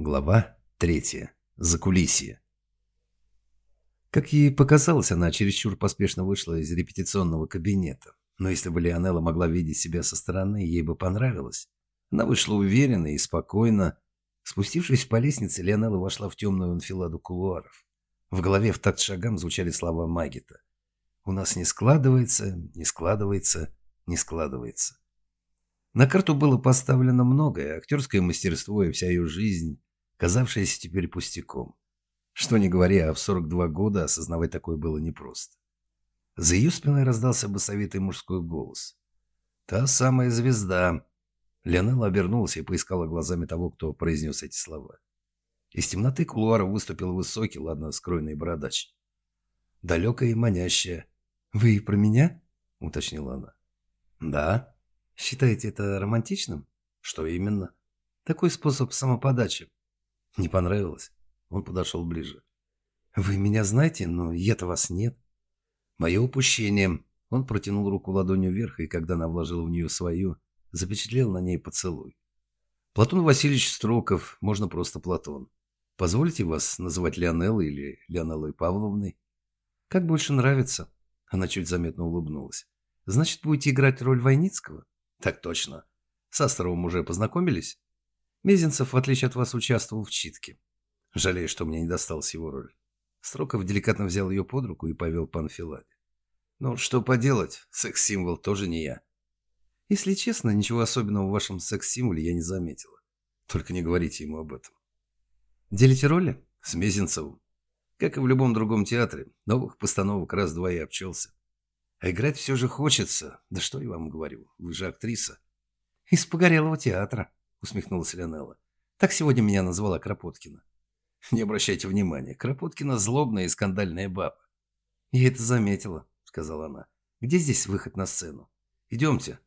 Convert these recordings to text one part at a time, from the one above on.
Глава третья. Закулисье. Как ей показалось, она чересчур поспешно вышла из репетиционного кабинета. Но если бы Лионелла могла видеть себя со стороны, ей бы понравилось. Она вышла уверенно и спокойно. Спустившись по лестнице, Лионелла вошла в темную анфиладу кулуаров. В голове в такт шагам звучали слова Магита. «У нас не складывается, не складывается, не складывается». На карту было поставлено многое, актерское мастерство и вся ее жизнь, казавшееся теперь пустяком. Что не говоря, а в 42 года осознавать такое было непросто. За ее спиной раздался басовитый мужской голос. «Та самая звезда!» Леонелла обернулась и поискала глазами того, кто произнес эти слова. Из темноты кулуара выступил высокий, ладно скроенный бородач. Далекая и манящая. «Вы про меня?» — уточнила она. «Да». «Считаете это романтичным?» «Что именно?» «Такой способ самоподачи. Не понравилось? Он подошел ближе. «Вы меня знаете, но я-то вас нет». «Мое упущение». Он протянул руку ладонью вверх, и когда она вложила в нее свою, запечатлел на ней поцелуй. «Платон Васильевич Строков, можно просто Платон. Позвольте вас называть Леонеллой или Леонеллой Павловной?» «Как больше нравится?» Она чуть заметно улыбнулась. «Значит, будете играть роль Войницкого?» «Так точно. С Астровым уже познакомились?» Мезенцев, в отличие от вас, участвовал в читке. Жалею, что мне не досталась его роль. Строков деликатно взял ее под руку и повел по анфиладе. Ну, что поделать, секс-символ тоже не я. Если честно, ничего особенного в вашем секс-символе я не заметила. Только не говорите ему об этом. Делите роли? С Мезенцевым. Как и в любом другом театре, новых постановок раз-два и обчелся. А играть все же хочется. Да что я вам говорю, вы же актриса. Из погорелого театра. — усмехнулась Леонелла. «Так сегодня меня назвала Кропоткина». «Не обращайте внимания. Кропоткина злобная и скандальная баба». «Я это заметила», — сказала она. «Где здесь выход на сцену? Идемте».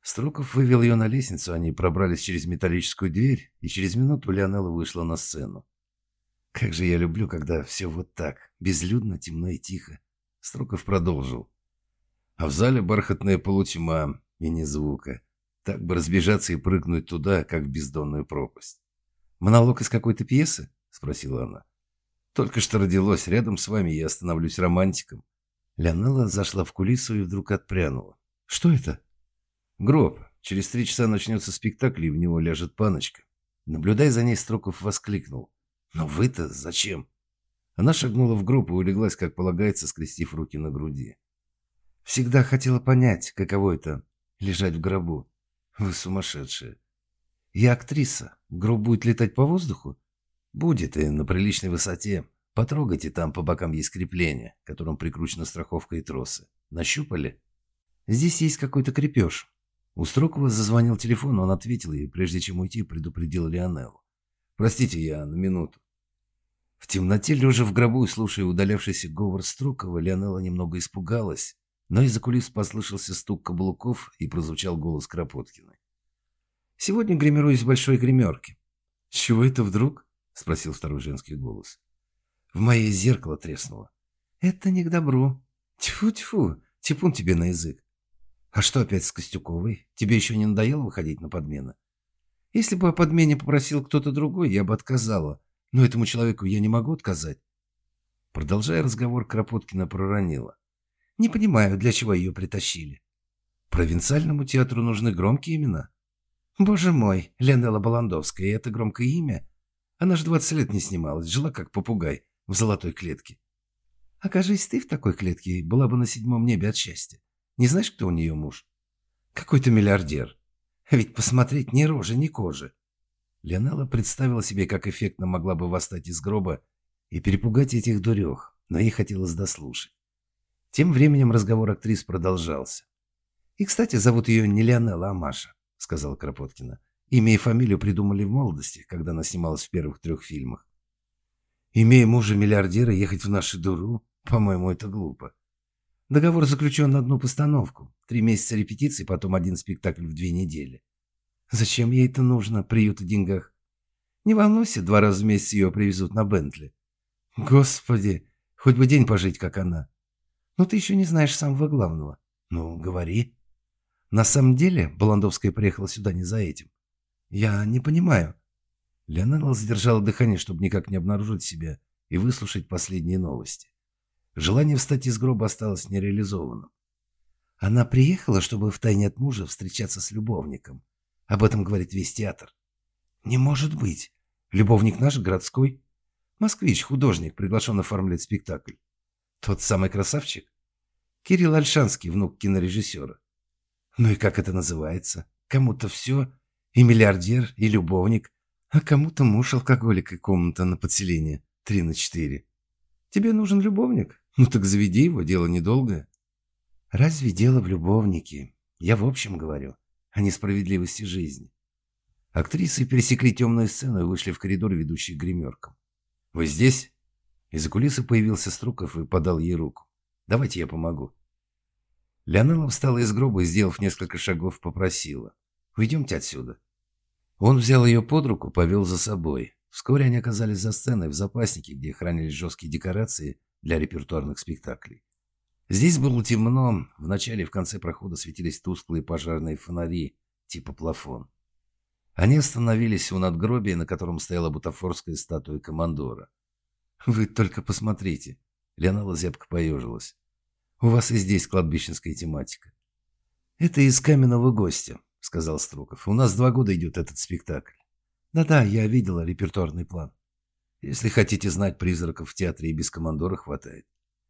Струков вывел ее на лестницу, они пробрались через металлическую дверь, и через минуту Леонелла вышла на сцену. «Как же я люблю, когда все вот так, безлюдно, темно и тихо», — Струков продолжил. А в зале бархатная полутьма и ни звука. Так бы разбежаться и прыгнуть туда, как в бездонную пропасть. «Монолог из какой-то пьесы?» — спросила она. «Только что родилось. Рядом с вами я становлюсь романтиком». Леонелла зашла в кулису и вдруг отпрянула. «Что это?» «Гроб. Через три часа начнется спектакль, и в него ляжет паночка». Наблюдая за ней, Строков воскликнул. «Но вы-то зачем?» Она шагнула в гроб и улеглась, как полагается, скрестив руки на груди. «Всегда хотела понять, каково это — лежать в гробу. Вы сумасшедшие. Я актриса. Гроб будет летать по воздуху? Будет и на приличной высоте. Потрогайте, там по бокам есть крепление, которым прикручена страховка и тросы. Нащупали? Здесь есть какой-то крепеж. У Строкова зазвонил телефон, он ответил и, прежде чем уйти, предупредил Лионеллу. «Простите, я на минуту». В темноте, лежа в гробу и слушая удалявшийся говор Строкова, Лионелла немного испугалась, но из-за кулис послышался стук каблуков и прозвучал голос Кропоткиной. «Сегодня гримируюсь в большой гримерке». «С чего это вдруг?» — спросил второй женский голос. В моей зеркало треснуло. «Это не к добру. Тьфу-тьфу, типун тебе на язык. А что опять с Костюковой? Тебе еще не надоело выходить на подмены? Если бы о подмене попросил кто-то другой, я бы отказала. Но этому человеку я не могу отказать». Продолжая разговор, Кропоткина проронила. Не понимаю, для чего ее притащили. Провинциальному театру нужны громкие имена. Боже мой, Ленелла Баландовская, это громкое имя? Она же двадцать лет не снималась, жила как попугай в золотой клетке. Окажись ты в такой клетке, была бы на седьмом небе от счастья. Не знаешь, кто у нее муж? Какой-то миллиардер. Ведь посмотреть ни рожи, ни кожи. Леонелла представила себе, как эффектно могла бы восстать из гроба и перепугать этих дурех, но ей хотелось дослушать. Тем временем разговор актрис продолжался. «И, кстати, зовут ее не Леонелла, а Маша», — сказала Кропоткина. Имя и фамилию придумали в молодости, когда она снималась в первых трех фильмах. «Имея мужа-миллиардера, ехать в нашу дуру? По-моему, это глупо. Договор заключен на одну постановку. Три месяца репетиций, потом один спектакль в две недели. Зачем ей это нужно, приют о деньгах? Не волнуйся, два раза в месяц ее привезут на Бентли. Господи, хоть бы день пожить, как она. Но ты еще не знаешь самого главного. Ну, говори. На самом деле, Баландовская приехала сюда не за этим. Я не понимаю. Леонелла задержала дыхание, чтобы никак не обнаружить себя и выслушать последние новости. Желание встать из гроба осталось нереализованным. Она приехала, чтобы втайне от мужа встречаться с любовником. Об этом говорит весь театр. Не может быть. Любовник наш городской. Москвич, художник, приглашен оформлять спектакль. Тот самый красавчик? Кирилл Альшанский, внук кинорежиссера. Ну и как это называется? Кому-то все, и миллиардер, и любовник, а кому-то муж алкоголик и комната на подселение, три на четыре. Тебе нужен любовник? Ну так заведи его, дело недолгое. Разве дело в любовнике? Я в общем говорю, о несправедливости жизни. Актрисы пересекли темную сцену и вышли в коридор, ведущий к гримеркам. «Вы здесь?» Из-за кулисы появился Струков и подал ей руку. «Давайте я помогу». Леонела встала из гроба и, сделав несколько шагов, попросила. «Уйдемте отсюда». Он взял ее под руку, повел за собой. Вскоре они оказались за сценой в запаснике, где хранились жесткие декорации для репертуарных спектаклей. Здесь было темно, в начале и в конце прохода светились тусклые пожарные фонари, типа плафон. Они остановились у надгробия, на котором стояла бутафорская статуя командора. «Вы только посмотрите!» Леонала зябко поежилась. «У вас и здесь кладбищенская тематика». «Это из каменного гостя», — сказал Струков. «У нас два года идет этот спектакль». «Да-да, я видела репертуарный план. Если хотите знать, призраков в театре и без командора хватает».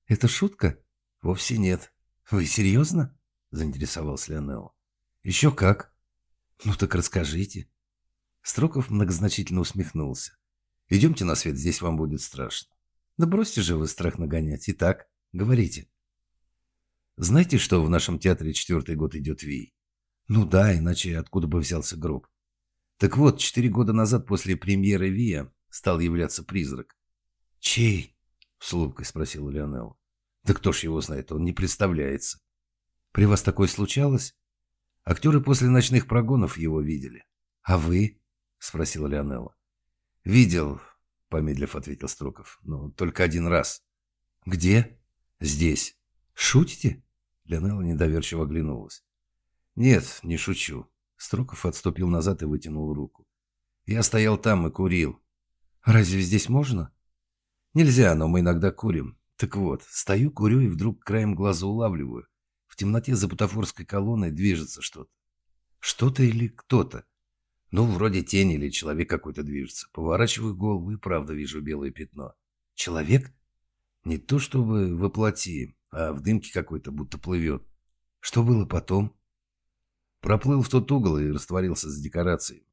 «Это шутка?» «Вовсе нет». «Вы серьезно?» — заинтересовался Леонелла. «Еще как». «Ну так расскажите». Строков многозначительно усмехнулся. «Идемте на свет, здесь вам будет страшно». «Да бросьте же вы страх нагонять. Итак, говорите». «Знаете, что в нашем театре четвертый год идет Вий?» «Ну да, иначе откуда бы взялся гроб?» «Так вот, четыре года назад после премьеры Вия стал являться призрак». «Чей?» — с улыбкой спросил Леонел. «Да кто ж его знает, он не представляется». «При вас такое случалось?» Актеры после ночных прогонов его видели. «А вы?» — спросила Леонелла. «Видел», — помедлив ответил Строков, — «но только один раз». «Где?» «Здесь». «Шутите?» Леонелла недоверчиво оглянулась. «Нет, не шучу». Строков отступил назад и вытянул руку. «Я стоял там и курил». «Разве здесь можно?» «Нельзя, но мы иногда курим. Так вот, стою, курю и вдруг краем глаза улавливаю. В темноте за бутафорской колонной движется что-то. Что-то или кто-то. Ну, вроде тень или человек какой-то движется. Поворачиваю голову и правда вижу белое пятно. Человек? Не то чтобы воплоти, а в дымке какой-то будто плывет. Что было потом? Проплыл в тот угол и растворился за декорацией.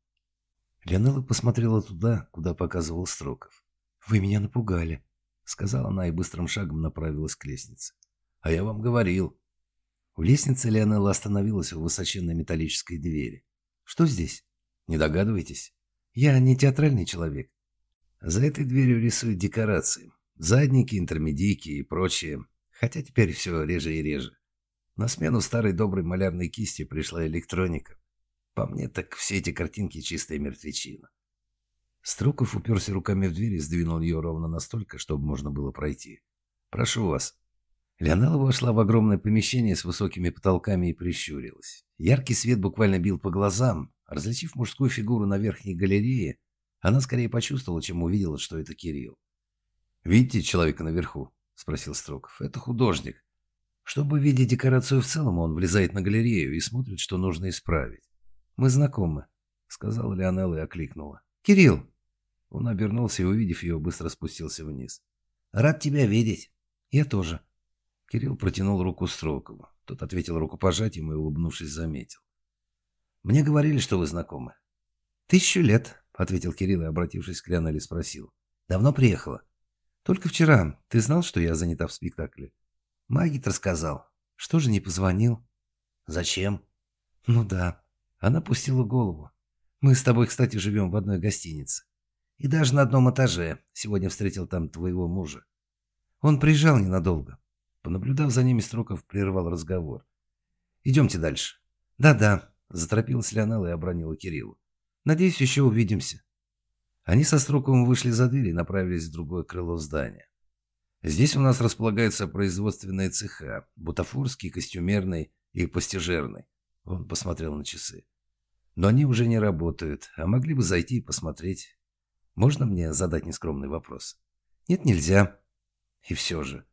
Леонела посмотрела туда, куда показывал Строков. «Вы меня напугали», — сказала она и быстрым шагом направилась к лестнице. «А я вам говорил». У лестницы Леонела остановилась у высоченной металлической двери. «Что здесь?» Не догадываетесь? Я не театральный человек. За этой дверью рисуют декорации. Задники, интермедийки и прочее. Хотя теперь все реже и реже. На смену старой доброй малярной кисти пришла электроника. По мне, так все эти картинки чистая мертвечина. Струков уперся руками в дверь и сдвинул ее ровно настолько, чтобы можно было пройти. «Прошу вас». Леонела вошла в огромное помещение с высокими потолками и прищурилась. Яркий свет буквально бил по глазам, Различив мужскую фигуру на верхней галерее, она скорее почувствовала, чем увидела, что это Кирилл. «Видите человека наверху?» – спросил Строков. «Это художник. Чтобы видеть декорацию в целом, он влезает на галерею и смотрит, что нужно исправить. Мы знакомы», – сказала Леонелла и окликнула. «Кирилл!» Он обернулся и, увидев ее, быстро спустился вниз. «Рад тебя видеть. Я тоже». Кирилл протянул руку Строкову. Тот ответил рукопожатием и, улыбнувшись, заметил. Мне говорили, что вы знакомы. Тысячу лет, ответил Кирилл и, обратившись к Леонеле, спросил. Давно приехала? Только вчера. Ты знал, что я занята в спектакле? Магит рассказал. Что же не позвонил? Зачем? Ну да. Она пустила голову. Мы с тобой, кстати, живем в одной гостинице. И даже на одном этаже. Сегодня встретил там твоего мужа. Он приезжал ненадолго. Понаблюдав за ними, Строков прервал разговор. «Идемте дальше». «Да-да, Заторопилась Леонелла и обронила Кириллу. «Надеюсь, еще увидимся». Они со Строковым вышли за дверь и направились в другое крыло здания. Здесь у нас располагаются производственные цеха, бутафорский, костюмерный и постижерный. Он посмотрел на часы. Но они уже не работают, а могли бы зайти и посмотреть. Можно мне задать нескромный вопрос? Нет, нельзя. И все же.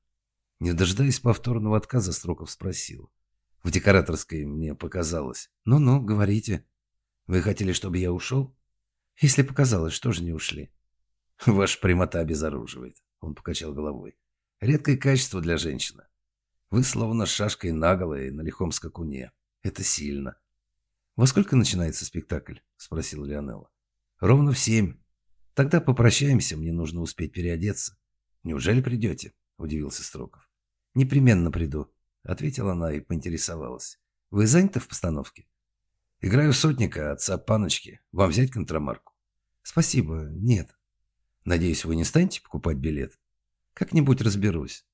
Не дожидаясь повторного отказа, Строков спросил. В декораторской мне показалось. Ну-ну, говорите. Вы хотели, чтобы я ушел? Если показалось, что же не ушли? Ваша прямота обезоруживает. Он покачал головой. Редкое качество для женщины. Вы словно шашкой наголо и на лихом скакуне. Это сильно. «Во сколько начинается спектакль?» – спросил Леонелла. «Ровно в семь. Тогда попрощаемся, мне нужно успеть переодеться». «Неужели придете?» – удивился Строков. «Непременно приду», – ответила она и поинтересовалась. «Вы заняты в постановке?» «Играю сотника, отца Паночки. Вам взять контрамарку?» «Спасибо, нет». «Надеюсь, вы не станете покупать билет?» «Как-нибудь разберусь».